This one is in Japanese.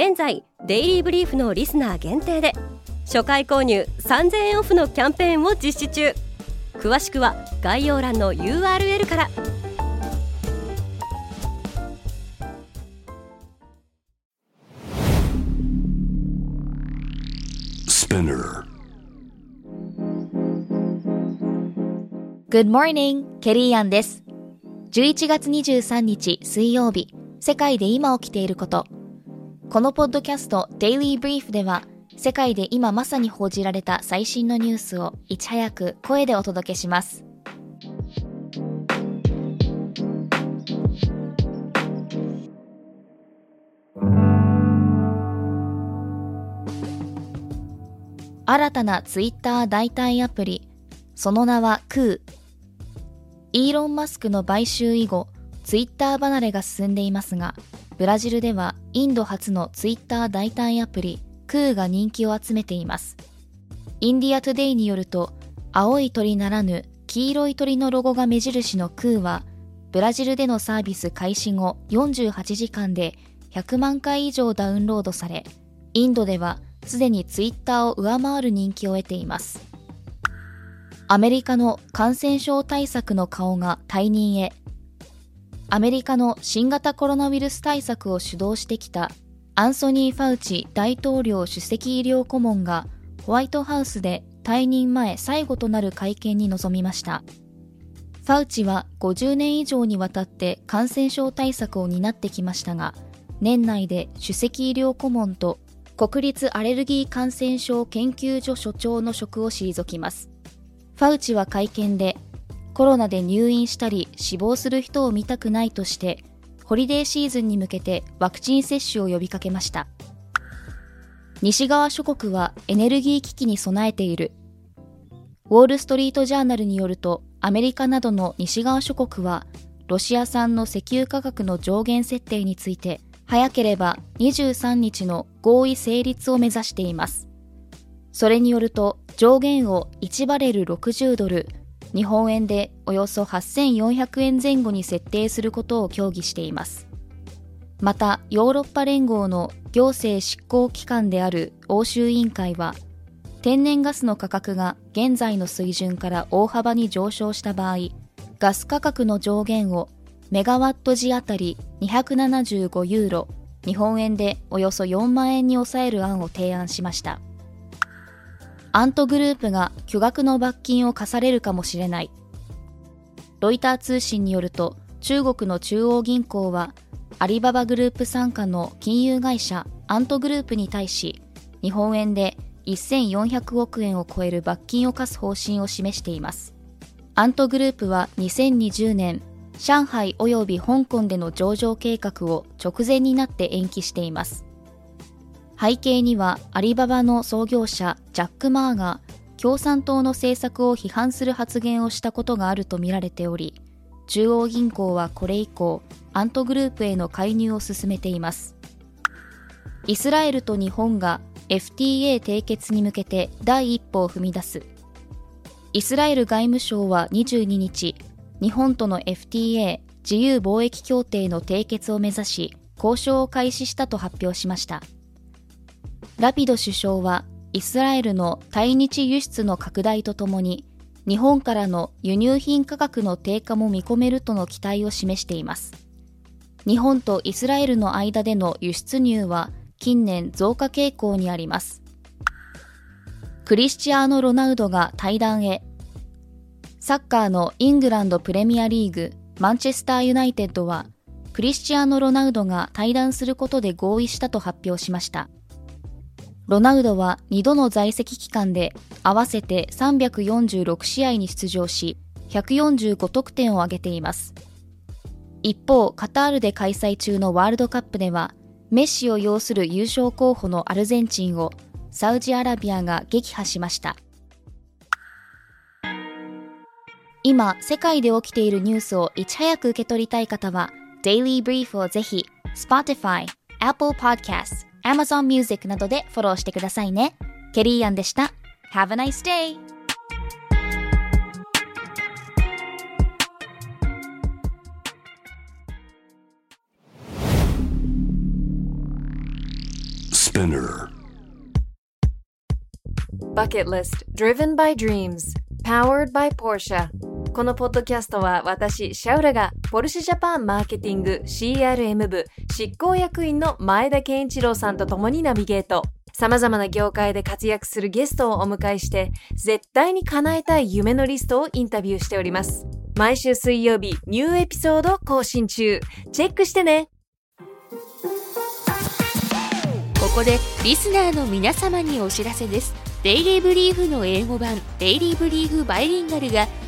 現在デイリーブリーフのリスナー限定で初回購入3000円オフのキャンペーンを実施中詳しくは概要欄の URL から Good morning, ケリーアンです。11月23日水曜日、世界で今起きていること。このポッドキャスト Daily Brief では、世界で今まさに報じられた最新のニュースをいち早く声でお届けします。新たなツイッター代替アプリ、その名はクー。イーロン・マスクの買収以後、ツイッター離れが進んでいますが、ブラジルではインド発のツイッター代替アプリ、クーが人気を集めています。インディア・トゥデイによると、青い鳥ならぬ黄色い鳥のロゴが目印のクーは、ブラジルでのサービス開始後48時間で100万回以上ダウンロードされ、インドではすでにツイッターを上回る人気を得ています。アメリカの感染症対策の顔が退任へ。アメリカの新型コロナウイルス対策を主導してきたアンソニー・ファウチ大統領首席医療顧問がホワイトハウスで退任前最後となる会見に臨みました。ファウチは50年以上にわたって感染症対策を担ってきましたが、年内で首席医療顧問と国立アレルギー感染症研究所所長の職を退きます。ファウチは会見で、コロナで入院したり死亡する人を見たくないとして、ホリデーシーズンに向けてワクチン接種を呼びかけました。西側諸国はエネルギー危機に備えている。ウォール・ストリート・ジャーナルによると、アメリカなどの西側諸国は、ロシア産の石油価格の上限設定について、早ければ23日の合意成立を目指しています。それによると上限を1バレル60ドル、日本円でおよそ8400円前後に設定することを協議しています。また、ヨーロッパ連合の行政執行機関である欧州委員会は、天然ガスの価格が現在の水準から大幅に上昇した場合、ガス価格の上限をメガワット時あたり275ユーロ、日本円でおよそ4万円に抑える案を提案しました。アントグループが巨額の罰金を課されるかもしれない。ロイター通信によると、中国の中央銀行は、アリババグループ傘下の金融会社アントグループに対し、日本円で1400億円を超える罰金を課す方針を示しています。アントグループは2020年、上海及び香港での上場計画を直前になって延期しています。背景にはアリババの創業者ジャック・マーが共産党の政策を批判する発言をしたことがあるとみられており中央銀行はこれ以降アントグループへの介入を進めています。イスラエルと日本が FTA 締結に向けて第一歩を踏み出す。イスラエル外務省は22日日本との FTA 自由貿易協定の締結を目指し交渉を開始したと発表しました。ラピド首相はイスラエルの対日輸出の拡大とともに日本からの輸入品価格の低下も見込めるとの期待を示しています。日本とイスラエルの間での輸出入は近年増加傾向にあります。クリスチアーノ・ロナウドが対談へ。サッカーのイングランドプレミアリーグマンチェスターユナイテッドはクリスチアーノ・ロナウドが対談することで合意したと発表しました。ロナウドは2度の在籍期間で合わせて346試合に出場し、145得点を挙げています。一方、カタールで開催中のワールドカップでは、メッシを擁する優勝候補のアルゼンチンをサウジアラビアが撃破しました。今、世界で起きているニュースをいち早く受け取りたい方は、Daily Brief をぜひ、Spotify、Apple Podcast、Amazon Music などでフォローしてくださいね。ケリーアンでした。Have a nice day! Spinner Bucket List Driven by Dreams Powered by Porsche このポッドキャストは私、シャウラがポルシェジャパンマーケティング CRM 部執行役員の前田健一郎さんと共にナビゲート。様々な業界で活躍するゲストをお迎えして、絶対に叶えたい夢のリストをインタビューしております。毎週水曜日、ニューエピソード更新中。チェックしてねここでリスナーの皆様にお知らせですデイリーブリーフの英語版デイリーブリーフバイリンガルが